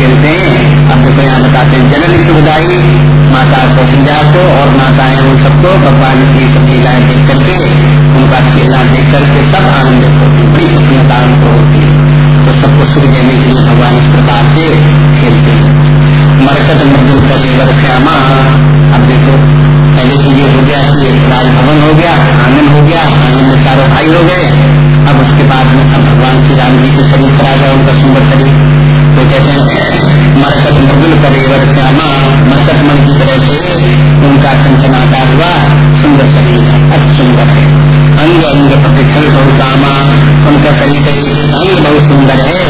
खेलते हैं। अब देखो यहाँ बताते हैं, जनन सुखदाई माता को कौशल्या को और माताएँ उन सबको भगवान की सब लीलाएँ देख करके, उनका खेलना देख करके सब आनंदित होती बड़ी प्रसन्नता उनको होती है। तो सबको सुख देने के लिए भगवान इस प्रकार से खेलते हैं। मरकत मजदूर का लेवर श्यामा। अब देखो, पहले तो ये हो गया कि राजभवन हो गया आनंद हो गया आनंद में चारों भाई हो गए। अब उसके बाद में अब भगवान श्री राम जी के शरीर पर आ गया, उनका सुंदर शरीर। तो कहते हैं, मरकत मृदुल करेवर श्यामा मरकत मन की तरह से उनका कंचनाकार हुआ सुंदर शरीर अति सुंदर है। अंग अंग प्रतिक्षण बहुत कामा उनका शरीर अंग बहुत सुंदर है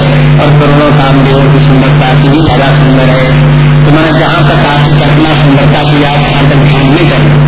और करोड़ों कामदेवों की सुंदरता की भी ज़्यादा सुंदर है। तो मैंने जहाँ तक आपकी कल्पना सुंदरता की याद वहाँ तक ध्यान नहीं कर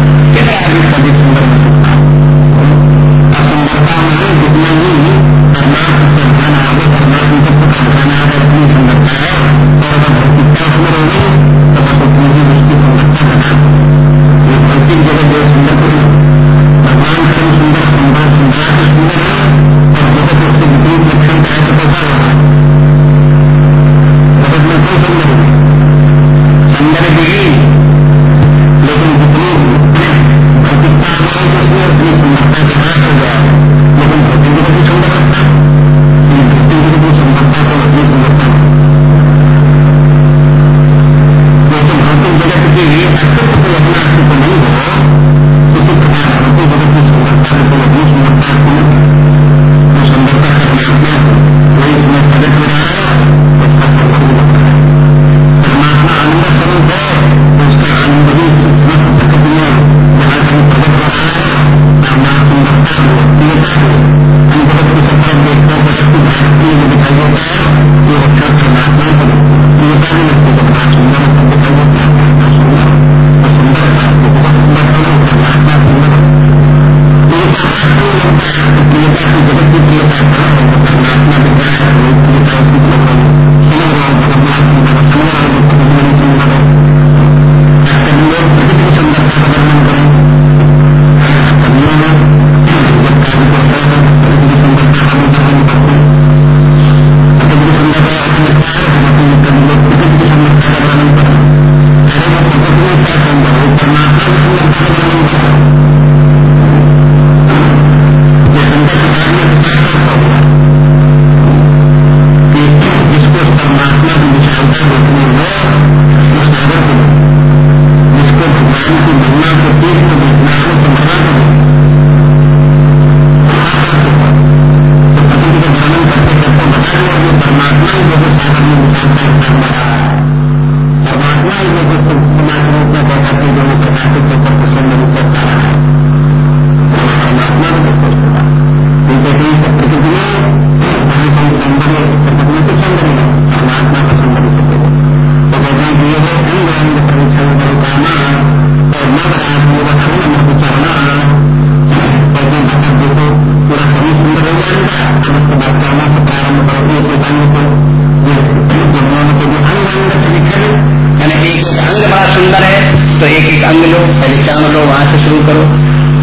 पहले चरण लो वहाँ से शुरू करो।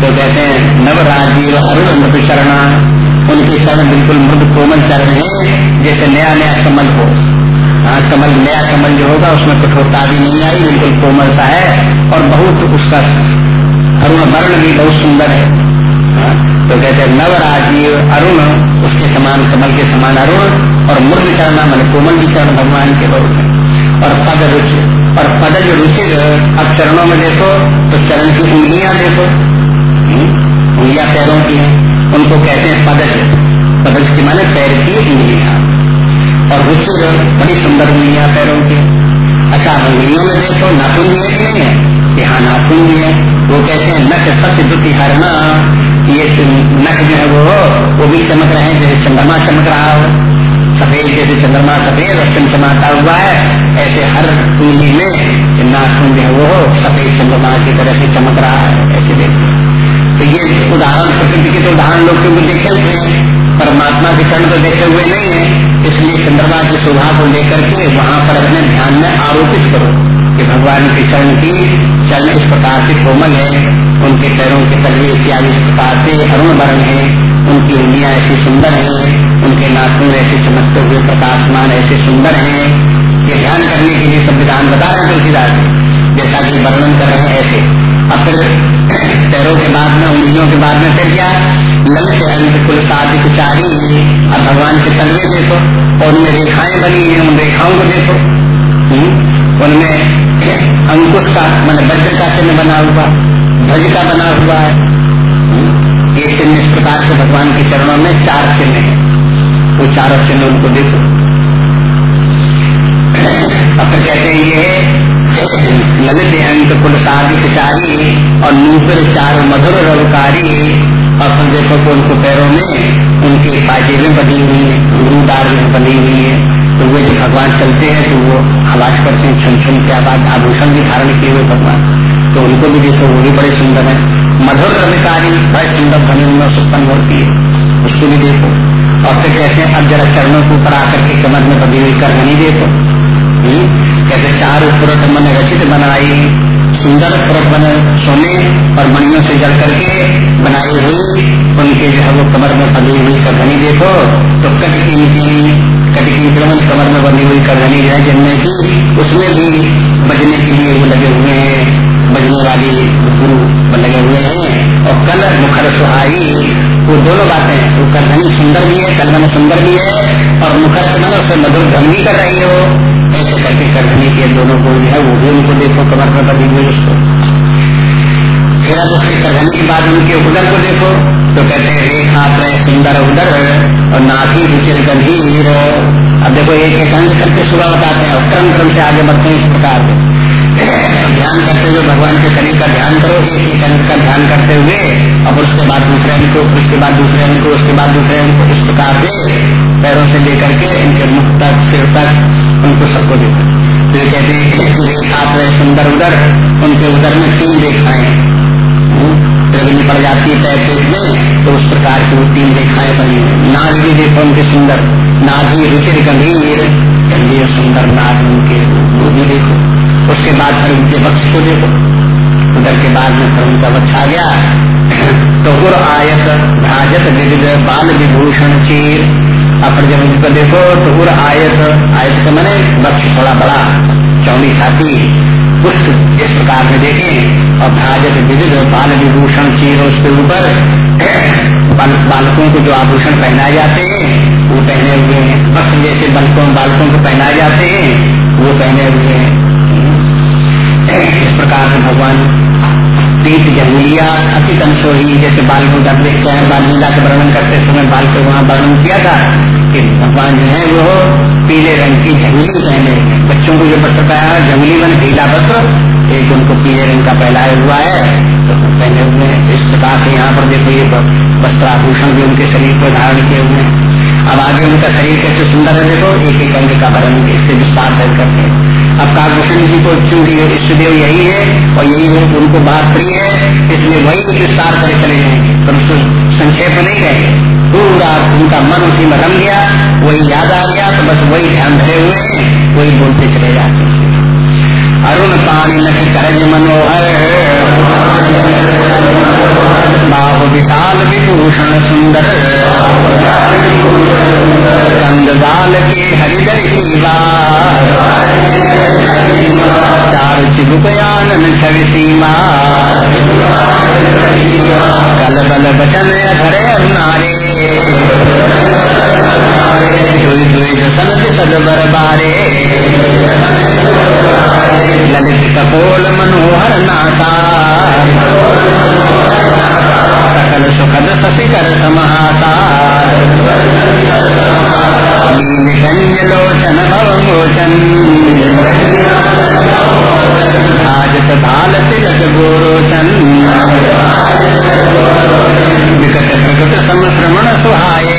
तो कहते हैं नवराजीव अरुण मृदु चरणा उनके शरण बिल्कुल मृद कोमल चरण है जैसे नया नया कमल हो। हाँ कमल नया कमल जो होगा उसमें कठोरता भी नहीं आई बिल्कुल कोमल सा है और बहुत उसका अरुण वर्ण भी बहुत सुंदर है। हाँ, तो कहते हैं नवराजीव अरुण उसके समान कमल के समान अरुण और मृद चरणा मन कोमल भी चरण भगवान के बहुत है। और पद रुचि और पदज रुचिर अब चरणों में देखो तो चरण की उंगलियाँ देखो। उंगलियाँ पैरों की हैं, उनको कहते हैं पदज। पदज की माने पैर की उंगलियाँ। और रुचिर बड़ी सुंदर उंगलियाँ पैरों की। अच्छा उंगलियों में देखो, नाखून भी है कि नहीं है। कि हाँ नाखून भी है। वो कहते हैं, नख सत्य दुति हरना ये नख जो है वो वो भी चमक रहे हैं जैसे चंद्रमा चमक रहा हो। सफ़ेद जैसे चंद्रमा सफ़ेद और चमचमाता हुआ है, ऐसे हर पीली में नाखून जो है वो सफ़ेद चंद्रमा की तरह से चमक रहा है, ऐसे देखते तो ये उदाहरण प्रकृति के तो उदाहरण लोग क्योंकि देखे हुए हैं, परमात्मा के चरण तो देखे हुए नहीं है, इसलिए चंद्रमा की शोभा को लेकर के वहाँ पर अपने ध्यान में आरोपित करो कि भगवान के चरण की चरण इस प्रकार से कोमल है, उनके पैरों के तलवे इत्यादि इस प्रकार से अरुण वर्ण है उनकी उंगलियाँ ऐसी सुंदर हैं उनके नाखून ऐसे चमकते हुए प्रकाशमान ऐसे सुंदर हैं। ये ध्यान करने के लिए संविधान बता रहे तुलसीदास जैसा कि वर्णन कर रहे हैं ऐसे। अब फिर पैरों के बाद में उंगलियों के बाद में फिर क्या? ललित अंत कुल साधिक चारी अब भगवान के तलवे देखो और उनमें रेखाएँ बनी हैं उन रेखाओं को देखो। हम्म, उनमें अंकुश का मान वज्र का चिन्ह बना हुआ ध्वज का बना हुआ है। ये चिन्ह इस प्रकार से भगवान के चरणों में, चार चिन्ह है। वो तो चारों चिन्ह उनको देखो। अब कहते हैं, ये ललित अंक कुल साधिकारी और नूपुर चार मधुर रवकारी और फिर देखो तो उनको पैरों में, उनके पाजेबें बनी हुई है गुरुदार में बनी हुई है। तो वे जब भगवान चलते हैं तो वो आवाज़ करते हैं, छुन छुन के आवाज़, आभूषण भी धारण किए हुए भगवान। तो उनको भी देखो, वो भी बड़े सुंदर है। मधुर रविकारी बड़े सुंदर ध्वनि उनमें उत्पन्न होती है। उसको भी देखो। और फिर कहते हैं, अब जरा चरणों के ऊपर आकर के कमर में बदी हुई कर नहीं देखो। हम्म? कहते, चार पुरट मन रचित बनाई सुंदर पुरट बने सोने और मणियों से जल करके बनाई हुई उनके जो है वो कमर में बंधी हुई करधनी देखो। तो कट कीमती कट कीमती कमर में बंधी हुई करधनी जो है, जिनमें की उसमें भी बजने के लिए वो लगे हुए हैं। बजने वाली गुरु लगे हुए हैं और कल मुखर सुहाई, वो दोनों बातें वो करधनी सुंदर भी है, कल सुंदर भी है और मुखर मन उससे मधुर धन भी कर रही हो। ऐसे करके करधनी के दोनों को है, वो भी उनको देखो, कमर पर बनी हुई उसको। फिर अब उसके करधनी के बाद उनके उदर को देखो। तो कहते हैं, रेखा त्रय सुंदर उदर और नाथी रुचिर गंभीर। अब देखो, एक एक अंश करके सुबह बताते हैं और क्रम क्रम से आगे बढ़ते हैं इस प्रकार से। ध्यान करते हुए भगवान के शरीर का ध्यान करो, एक एक का ध्यान करते हुए और उसके बाद दूसरे अंक को, उसके बाद दूसरे अंक को, उसके बाद दूसरे अंक को इस प्रकार से पैरों से लेकर के इनके मुख तक, सिर तक उनको सबको देखो। तो ये कहते हैं आप सुंदर उदर उनके उदर में तीन रेखाएँ त्रिवेणी पड़ जाती है पैर में तो उस प्रकार की वो तीन रेखाएँ बनी नाग भी देखो उनके सुंदर, नाग ही रुचिर गंभीर गंभीर सुंदर नाग उनके वो भी देखो। उसके बाद फिर उनके वक्ष को देखो। उधर के बाद में फिर उनका वक्ष आ गया। तो गुर आयत भ्राजत विविध बाल विभूषण चीर। अब जब उनको देखो तो गुर आयत आयत के मैंने वक्ष थोड़ा बड़ा चौड़ी छाती पुष्ट इस प्रकार में देखे और भ्राजत विविध बाल विभूषण चीर उसके ऊपर बाल, बालकों को जो आभूषण पहनाए जाते हैं वो पहने हुए हैं। वक्त जैसे बालकों बालकों को पहनाए जाते हैं वो पहने हुए हैं। इस प्रकार से भगवान पीठ जंगलिया अति कंसोही जैसे बाल जब देखते हैं, बाल लीला के वर्णन करते समय बाल को वहाँ वर्णन किया था कि भगवान जो है वो पीले रंग की जंगली पहने बच्चों को जो वस्त्र पाया जंगली मन पीला वस्त्र, एक उनको पीले रंग का पहनाया हुआ है तो पहने हुए इस प्रकार से यहाँ पर देखो ये वस्त्राभूषण भी उनके शरीर को धारण किए हुए अब आगे उनका शरीर कैसे सुंदर है, देखो एक एक अंग का भरण इससे विस्तार कर करते हैं अब कालभूषण जी को चूँकि इष्टदेव यही है और यही उनको बात प्रिय है, इसलिए वही विस्तार करे चले जाएँगे। पर उसको संक्षेप नहीं रहे पूरा उनका मन उसी में रम गया, वही याद आ गया तो बस वही ध्यान धरे हुए हैं, वही बोलते चले जाते अरुण पानी नख करज मनोहर। बाहु विशाल विभूषण सुंदर। कंदगाल के हरिदर शिवा चार चिबुकयानन छवि सीमा। कल बल बचन अधरे नारे दुई दुई दसन सदबर बारे ललित कपोल मनोहर नाता। सकल सुखद शशिकर समाता। लोचन भव मोचन भाजत भाल तिलक गोरोचन। विकट प्रकट समश्रमण सुहाये।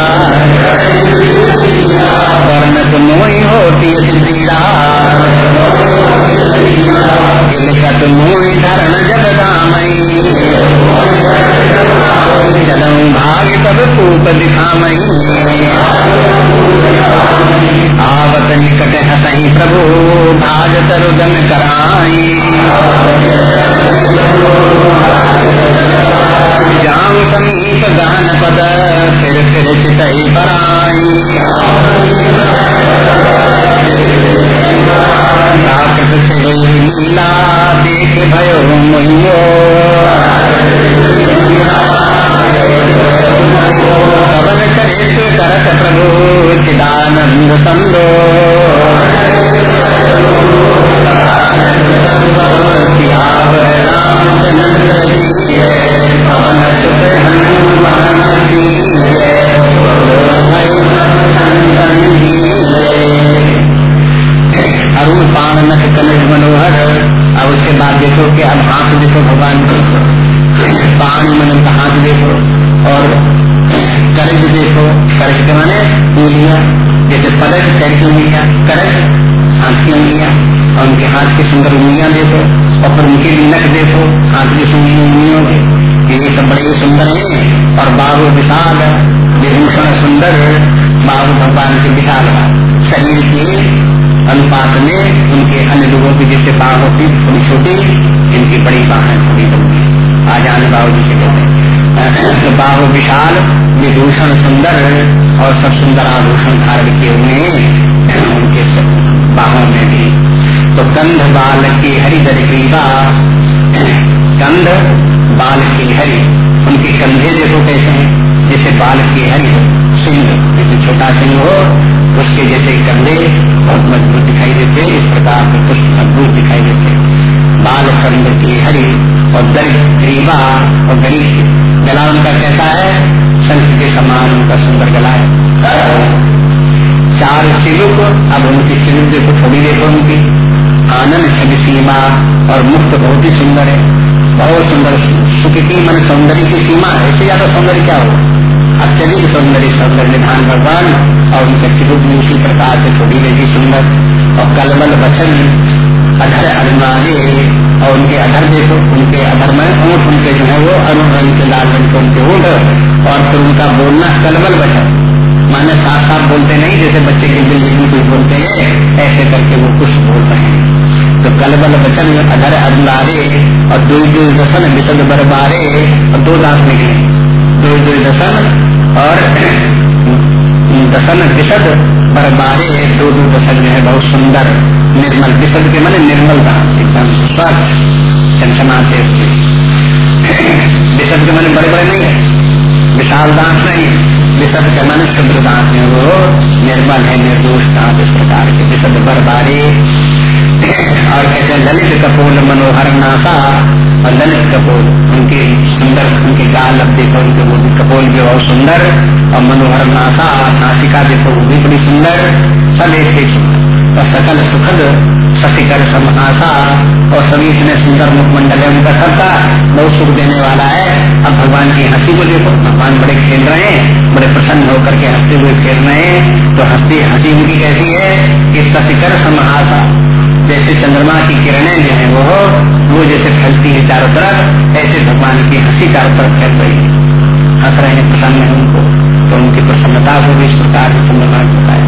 सिद्ध मोई होती सिद्धिरा मोई धरण जग रामई जलम भाग सब कूप दिखामई आवत निकट हसही प्रभु, भाग तरुदन कराई। जाम समी गहन पद फिर फिर चितई पराई प्राकृत से लीला देख भयो मोहियो पवन चरित करत प्रभु चिदानंद जी पवन कनिज मनोहर अब उसके बाद देखो कि अब हाथ देखो भगवान को। पानी मन का हाथ देखो और करज देखो। करज के माने उंगलियाँ, जैसे पलक, पैर की उंगलियाँ, करज, हाथ की उंगलियाँ और उनके हाथ की सुंदर उंगलियाँ देखो और फिर उनके भी नख देखो, हाथ की सुंदर उंगलियों में। ये सब बड़े सुंदर है और बाबू विशाल विभूषण सुंदर बाबू भगवान के विशाल शरीर के अनुपात में उनके अन्य लोगों की जैसे बाघ होती थोड़ी छोटी, इनकी बड़ी बाहें थोड़ी लंबी आजान बाबू जिसे कहते हैं। तो बाबू विशाल, विभूषण सुंदर और सब सुंदर आभूषण धारण किए हुए उनके बाहों में भी। तो कंध बाल की हरि दर ग्रीवा कंध बाल की हरि, उनके कंधे देखो कैसे हैं, जैसे बाल की हरि हो। सिंह जैसे छोटा सिंह हो, उसके जैसे कंधे बहुत मज़बूत दिखाई देते, इस प्रकार के पुष्प मज़बूत दिखाई देते। बाल की हरि और दर गरीबा और गरीब गला उनका कैसा है? शंख के समान उनका सुंदर गला है। चार सिलुक अब उनकी सिलुक देखो, थोड़ी देखो उनकी। आनंद छवि सीमा और मुक्त बहुत ही सुंदर है। बहुत सुंदर सुकृति मन सौंदर्य की सीमा है। इससे ज़्यादा सौंदर्य क्या हो अत्यधिक सौंदर्य सौंदर्य निधान भगवान और उनके चिरुक में उसी प्रकार से थोड़ी लेगी सुंदर और कलबल वचन, अधर अरुणाले और उनके अधर देखो, उनके अधर में ऊँट, उनके जो है वो अरुण रंग के लाल रंग के उनके ऊँट और फिर उनका बोलना कलबल वचन। माने साफ़ साफ़ बोलते नहीं, जैसे बच्चे के दिल में कुछ बोलते हैं, ऐसे करके वो कुछ बोल रहे हैं। तो कलबल वचन, अधर अरुलारे और दो दो दसन विशद बरबारे, और दो दांत निकले दो दो और दसन विशद बरबारे दो दो दसन जो है, बहुत सुंदर, निर्मल, विशद के माने निर्मल दांत एकदम स्वच्छ, चमचमाते विशद के माने बड़े बड़े नहीं है, विशाल दांत नहीं विशद के माने शुद्ध दांत है वो, निर्मल है, निर्दोष दांत इस प्रकार के, विशद बरबारे और कहते हैं ललित कपोल मनोहर नासा और ललित कपोल उनके सुंदर, उनके गाल अब देखो उनके वो कपोल भी बहुत सुंदर और मनोहर नासा नासिका देखो वो भी बड़ी सुंदर, सब एक और सकल सुखद सतिकर समासा और सभी इतने सुंदर मुखमंडल है, उनका सबका बहुत सुख देने वाला है। अब भगवान की हँसी को देखो, भगवान बड़े खेल रहे हैं, बड़े प्रसन्न होकर के हँसते हुए खेल रहे हैं तो हंसती हँसी उनकी कैसी है कि सतिकर समासा जैसे चंद्रमा की किरणें जो है वो वो जैसे फैलती है चारों तरफ़, ऐसे भगवान की हँसी चारों तरफ़ फैल रही है। हंस रहे हैं प्रसन्न है उनको तो उनकी प्रसन्नता को भी इस प्रकार चंद्रमा ने बताया।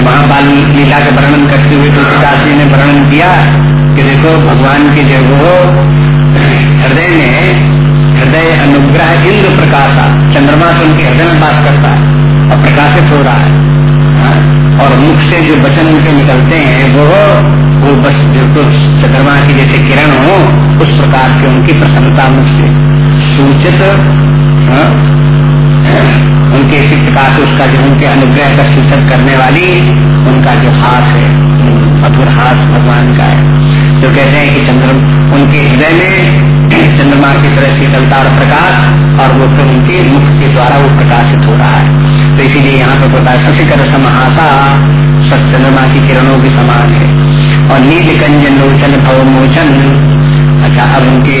वहाँ बाल लीला का वर्णन करते हुए तुलसीदास जी ने वर्णन किया कि देखो, भगवान के जो वो हृदय में हृदय अनुग्रह इंद्र प्रकाशा चंद्रमा तो उनके हृदय में बात करता है और प्रकाशित हो रहा है। और मुख से जो वचन उनके निकलते हैं, वो वो बस बिल्कुल चंद्रमा की जैसे किरण हो, उस प्रकार की उनकी प्रसन्नता मुख से। सूचित उनके इसी प्रकार से उसका जो उनके अनुग्रह का सूचन करने वाली उनका जो हाथ है मधुर हाथ भगवान का है। जो कहते हैं कि चंद्र, उनके हृदय में चंद्रमा की तरह शीतलता और प्रकाश, और वो फिर उनके मुख के द्वारा वो प्रकाशित हो रहा है। तो इसीलिए यहाँ पर बता शशिकर समासा चंद्रमा की किरणों के समान है। और नील कंजन लोचन भव मोचन अच्छा अब उनके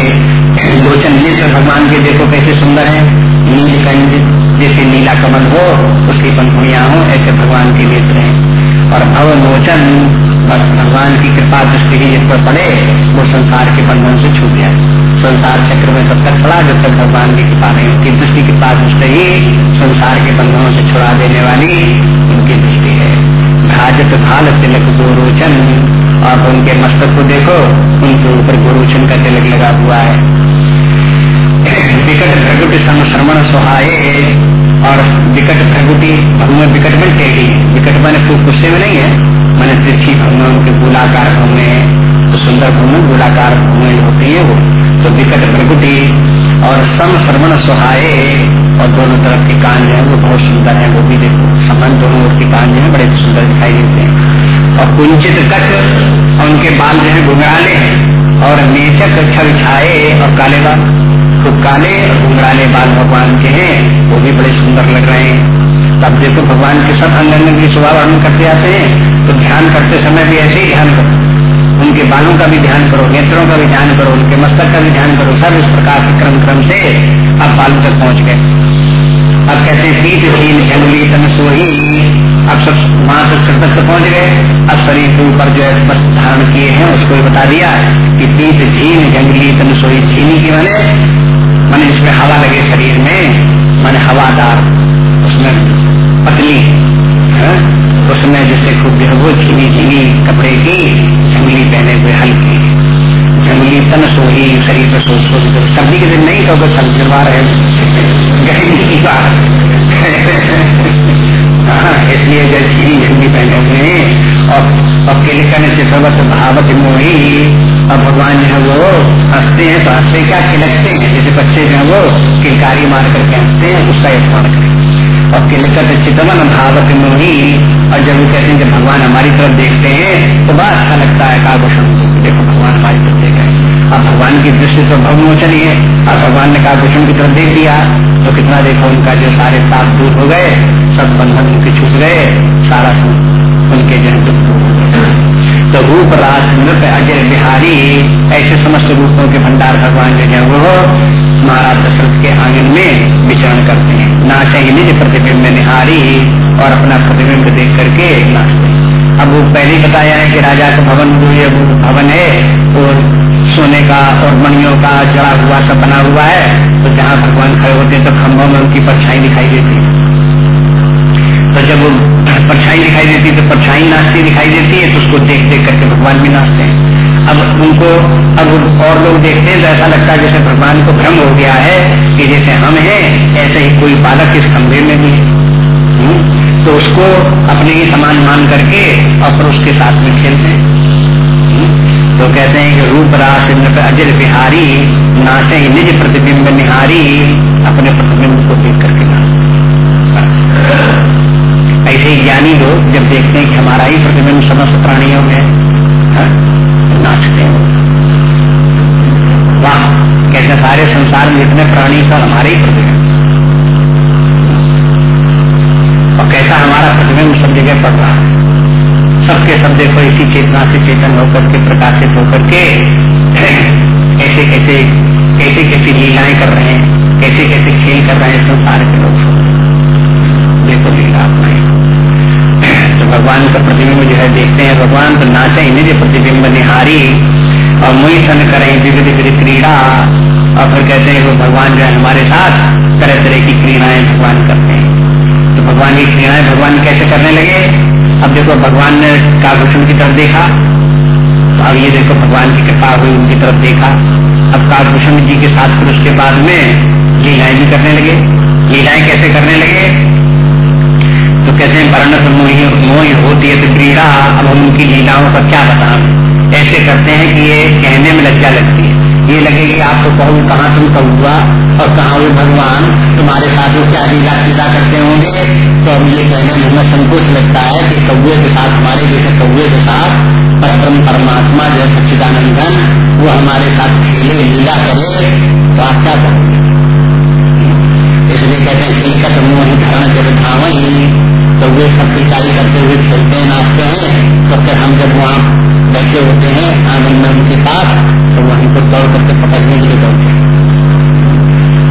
लोचन नेत्र भगवान के देखो कैसे सुंदर है नील कंज जैसे नीला कमल हो, उसकी पंखुड़ियाँ हो, ऐसे भगवान के नेत्र हैं। और भव मोचन बस भगवान की कृपा दृष्टि ही जिस पर पड़े, वो संसार के बंधन से छूट जाए संसार चक्र में तब तक खड़ा जब तक भगवान की कृपा नहीं उनकी दृष्टि के पास दृष्टि ही संसार के बंधनों से छुड़ा देने वाली उनकी दृष्टि है। भाजत भाल तिलक गोरोचन। और उनके मस्तक को देखो, उनके ऊपर गोरोचन का तिलक लगा हुआ है। विकट प्रकृति श्रवण सुहाये और विकट प्रकृति भगवान विकट में टेढ़ी। विकट मैंने गुस्से में नहीं है, मैंने तिरछी भगवान उनके गोलाकार भूमि तो सुंदर भूमि, गोलाकार भूमि होती है वो। तो विकट प्रकृति और सम श्रवण सुहाये और दोनों तरफ़ के कान जो है, वो बहुत सुंदर है, वो भी देखो, संबंध दोनों के कान जो है, बड़े सुंदर दिखाई देते हैं। और कुंचित कच और उनके बाल जो है, घुंघराले और नेचक छल छाए और काले बाल, खूब काले और घुंघराले बाल भगवान के हैं, वो भी बड़े सुंदर लग रहे हैं। तब देखो, भगवान के सब अंग अंग स्वभाव वर्णन करते आते हैं तो ध्यान करते समय भी ऐसे ही ध्यान करो। उनके बालों का भी ध्यान करो, नेत्रों का भी ध्यान करो, उनके मस्तक का भी ध्यान करो, सब इस प्रकार के क्रम क्रम से अब बालों तक पहुँच गए। अब कहते हैं जंगली तन सोही। अब सब वहाँ तक सिर तक पहुँच गए। अब शरीर के ऊपर जो है धारण किए हैं, उसको भी बता दिया कि पीठ झील जंगली तन सोही झीनी की मैंने। मैंने इसमें हवा लगे शरीर में, मैंने हवादार, उसमें पतली, है? उसमें जैसे खूब जो है वो कपड़े की जंगली पहने हुए हल्की। जंगली तन सोही शरीर पर सोच सोच सर्दी के दिन नहीं तो बस सलवा रहे गर्मी की बात। हाँ इसलिए जो झीनी झंडी पहने हुए और और किलकन चित्रवत भावत मोही और भगवान जो है वो हँसते हैं तो हँसते क्या खिलकते हैं? जैसे बच्चे जो है वो किलकारी मार करके हँसते हैं, उसका स्मरण करें और किलकत चितवन भावत मोही और जब वो कहते हैं कि भगवान हमारी तरफ़ देखते हैं तो बड़ा अच्छा लगता है काभूषण देखो, भगवान हमारी तरफ़ देख रहे अब भगवान की दृष्टि तो भवमोचन ही। है और भगवान ने काभूषण की तरफ़ देख दिया तो कितना देखो, उनका जो सारे ताप दूर हो गए, सब बंधन उनके छूट गए, सारा उनके जन दुख दूर हो गए। तो रूप रास नृत्य अजय बिहारी, ऐसे समस्त रूपों के भंडार भगवान जो है, वो महाराज दशरथ के आँगन में विचरण करते हैं। नाचे ही निज प्रतिबिंब निहारी और अपना प्रतिबिंब देख करके नाचते अब वो पहले बताया है कि राजा का भवन जो ये भवन है, वो सोने का और मणियों का जड़ा हुआ सब बना हुआ है तो जहाँ भगवान खड़े होते हैं तो खम्भों में उनकी परछाई दिखाई देती है। तो जब परछाई दिखाई देती है तो परछाई नाचती दिखाई देती है तो उसको देख देख करके भगवान भी नाचते हैं। अब उनको अब और लोग देखते हैं तो ऐसा लगता है जैसे भगवान को भ्रम हो गया है कि जैसे हम हैं ऐसे ही कोई बालक इस कमरे में भी हम्म, तो उसको अपने ही समान मान करके और फिर उसके साथ में खेलते हैं। हम्म, तो कहते हैं कि रूप रास अजर बिहारी नाचे निज प्रतिबिंब निहारी अपने प्रतिबिंब को देख करके नाचते ऐसे ही ज्ञानी लोग जब देखते हैं कि हमारा ही प्रतिबिंब समस्त प्राणियों में हाँ, नाचते हैं। वाह कैसे सारे संसार में जितने प्राणी सब हमारे ही प्रतिबिंब और कैसा हमारा प्रतिबिंब सब जगह पड़ रहा है। सबके सब देखो इसी चेतना से चेतन होकर के प्रकाशित होकर के कैसे कैसे कैसे कैसी लीलाएँ कर रहे हैं कैसे कैसे खेल कर रहे हैं संसार के लोग। देखो लीला अपना तो भगवान का प्रतिबिंब जो है देखते हैं। भगवान तो नाचे निज प्रतिबिंब निहारी। और मुई सन करें, विविध विविध क्रीड़ा। और फिर कहते हैं, वो भगवान जो है हमारे साथ तरह तरह की क्रीड़ाएँ भगवान करते हैं। तो भगवान की क्रीड़ाएँ भगवान कैसे करने लगे? अब देखो, भगवान ने काभूषण की तरफ़ देखा। तो अब ये देखो, भगवान की कृपा हुई उनकी तरफ़ देखा। अब काभूषण जी के साथ फिर उसके बाद में लीलाएँ भी करने लगे। लीलाएँ कैसे करने लगे? तो कहते हैं वर्णत मोही मोही होती है तो क्रीड़ा, अब हम उनकी लीलाओं का क्या बताएँ? ऐसे करते हैं कि ये कहने में लज्जा लगती है। ये लगे कि आपको कहूँ, कहाँ तुम कहुआ और कहा हुए भगवान? तुम्हारे साथ वो क्या लीला क्रीड़ा करते होंगे? तो अब ये कहने में हमें संकोच लगता है कि कौए के साथ, हमारे जैसे कौए के साथ परम परमात्मा जो सच्चिदानंदन, वो हमारे साथ खेले, लीला करे तो आप क्या कहोगे? इसलिए कहते हैं एकत मोही धरण जब धावई। तो वे सब करते हुए खेलते हैं, नाचते हैं तो फिर हम जब वहाँ बैठे होते हैं, आँगन में उनके पास तो वो हमको दौड़ करके पकड़ने के लिए दौड़ते हैं।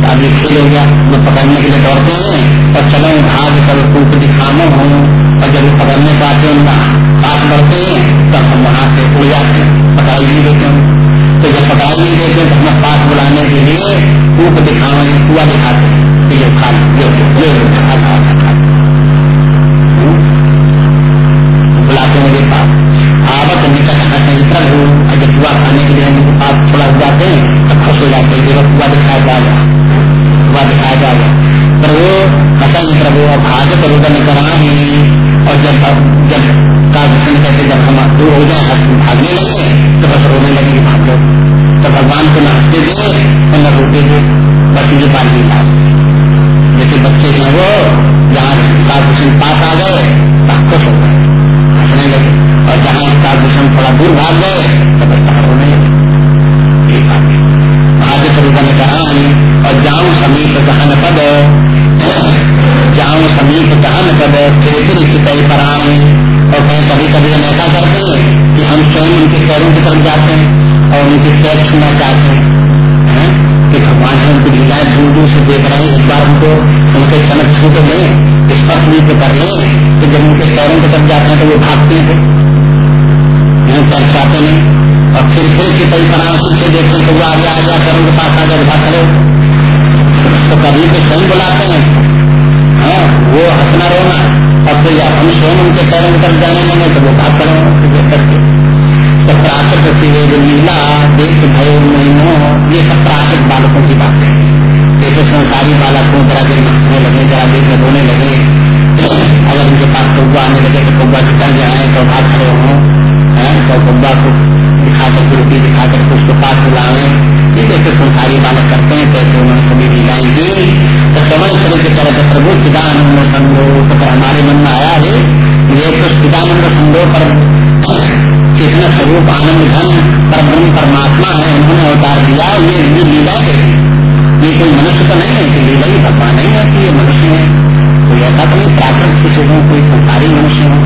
तो अब खेल हो गया वो पकड़ने के लिए दौड़ते हैं, और चलो भाग कर कूप दिखानो हो, और जब वो पकड़ने को आते हैं पास बढ़ते हैं तो हम वहाँ से उड़ जाते हैं, पकड़ाई नहीं देते हैं तो जब पकड़ा नहीं देते तो हमें पास बुलाने के लिए कूप दिखावे कुआ दिखाते कि ये खा ये खा हैं पास आवत निकट हटे प्रभु अगर कुआ खाने के लिए हम पास थोड़ा जाते हैं तो खुश हो जाते हैं कुआ दिखाया जाएगा कुआ दिखाया जाएगा प्रभु हसन प्रभु भाजप रुदन करा और जब जब कहते जब हम दूर हो जाए भागने लगे तो बस रोने लगे भाग लो। तो भगवान को न हँसते थे और न रोते थे बस बात नहीं था। जैसे बच्चे हैं वो, जहाँ कालभूषण पास आ गए खुश हो गए। और जहाँ कालभूषण थोड़ा दूर भाग गए तो बस तहाँ रोने लगे महादेव ने कहा और जाऊँ समीप गहन पद जाऊँ समीप गहन पद फिर फिर सिपाही पर और कहीं कभी कभी हम ऐसा करते हैं कि हम स्वयं उनके पैरों की तरफ़ जाते हैं और उनके पैर छूना चाहते हैं। कि भगवान हम उनकी लीलाएँ दूर दूर से देख रहे हैं। इस बार उनको उनके सनक छूट लें, स्पर्श भी तो कर लें तो जब उनके पैरों की तरफ़ जाते हैं तो वो भागते हैं। फिर पैर चाहते नहीं और फिर फिर कि कई परामर्श से देखते हैं तो वो आगे आ गया पैरों के पास आ गया भाग करो। तो कभी तो स्वयं बुलाते हैं। हाँ वो हंसना रोना। और फिर हम स्वयं उनके पैरों की तरफ़ जाने लगे तो वो बात करें। करके तो प्राकृत लीला, देख भयो महीनों ये सब प्राकृत बालकों की बात है। जैसे संसारी बालक जरा देर हंसने लगे, जरा देर में रोने लगे। अगर उनके पास कौआ आने लगे तो कौआ के जाए तो भाग खड़े हों। कौआ को दिखाकर रोटी दिखाकर उसको पास बुलावे ये जैसे संसारी बालक करते हैं कैसे उन्होंने सभी लीलाएँ की तो समझ तरह के तरह प्रभु चिदानंद संदो तो हमारे मन में आया है ये तो चिदानंद संदो पर कृष्ण स्वरूप आनंद धन पर ब्रह्म परमात्मा है उन्होंने अवतार दिया ये लीला के ये कोई मनुष्य तो नहीं है कि लीला ही भगवान नहीं है कि ये मनुष्य है कोई ऐसा तो नहीं प्राकृत किसी हो कोई संसारी मनुष्य हो।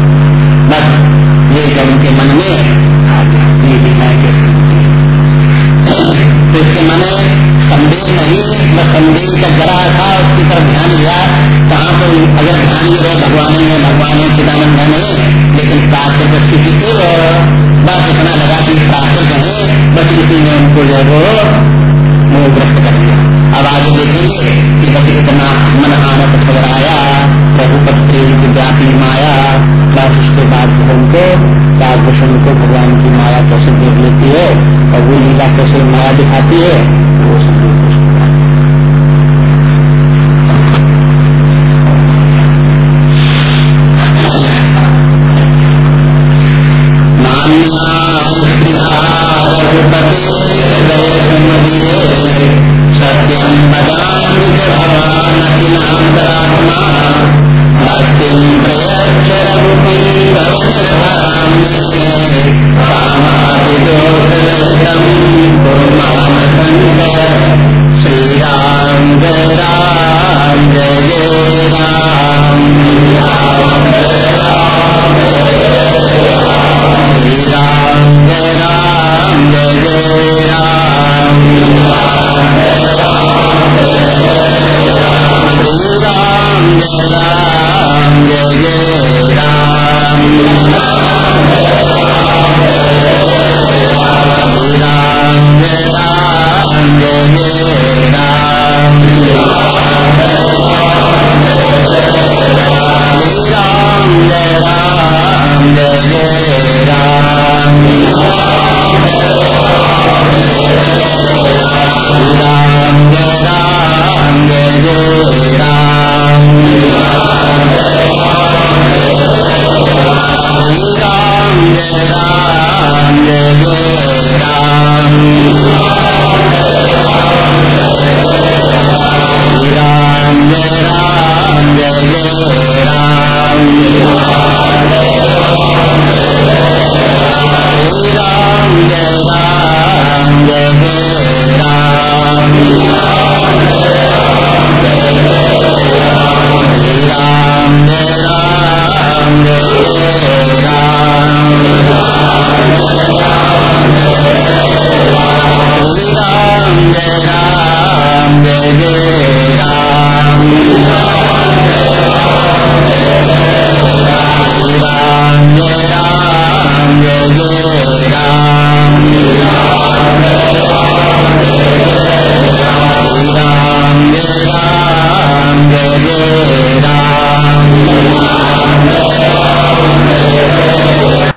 बस ये जब उनके मन में लीलाएँ कैसे तो इसके माने संदेह नहीं, बस संदेह का जरा था उसकी तरफ़ ध्यान दिया। कहाँ तो अगर ध्यान ये रहे, भगवान है भगवान है चिदानंद है लेकिन प्राकृत स्थिति के बस इतना लगा कि प्राकृत है बस इसी ने उनको जो है वो मोहग्रस्त कर दिया। अब आगे देखेंगे कि बस इतना मन आनत खबर आया। की व्यापी माया बस उसके बाद उनको राजभूषण को भगवान की माया कैसे देख लेती है और वो लीला कैसे माया दिखाती है, वो समझ Amém.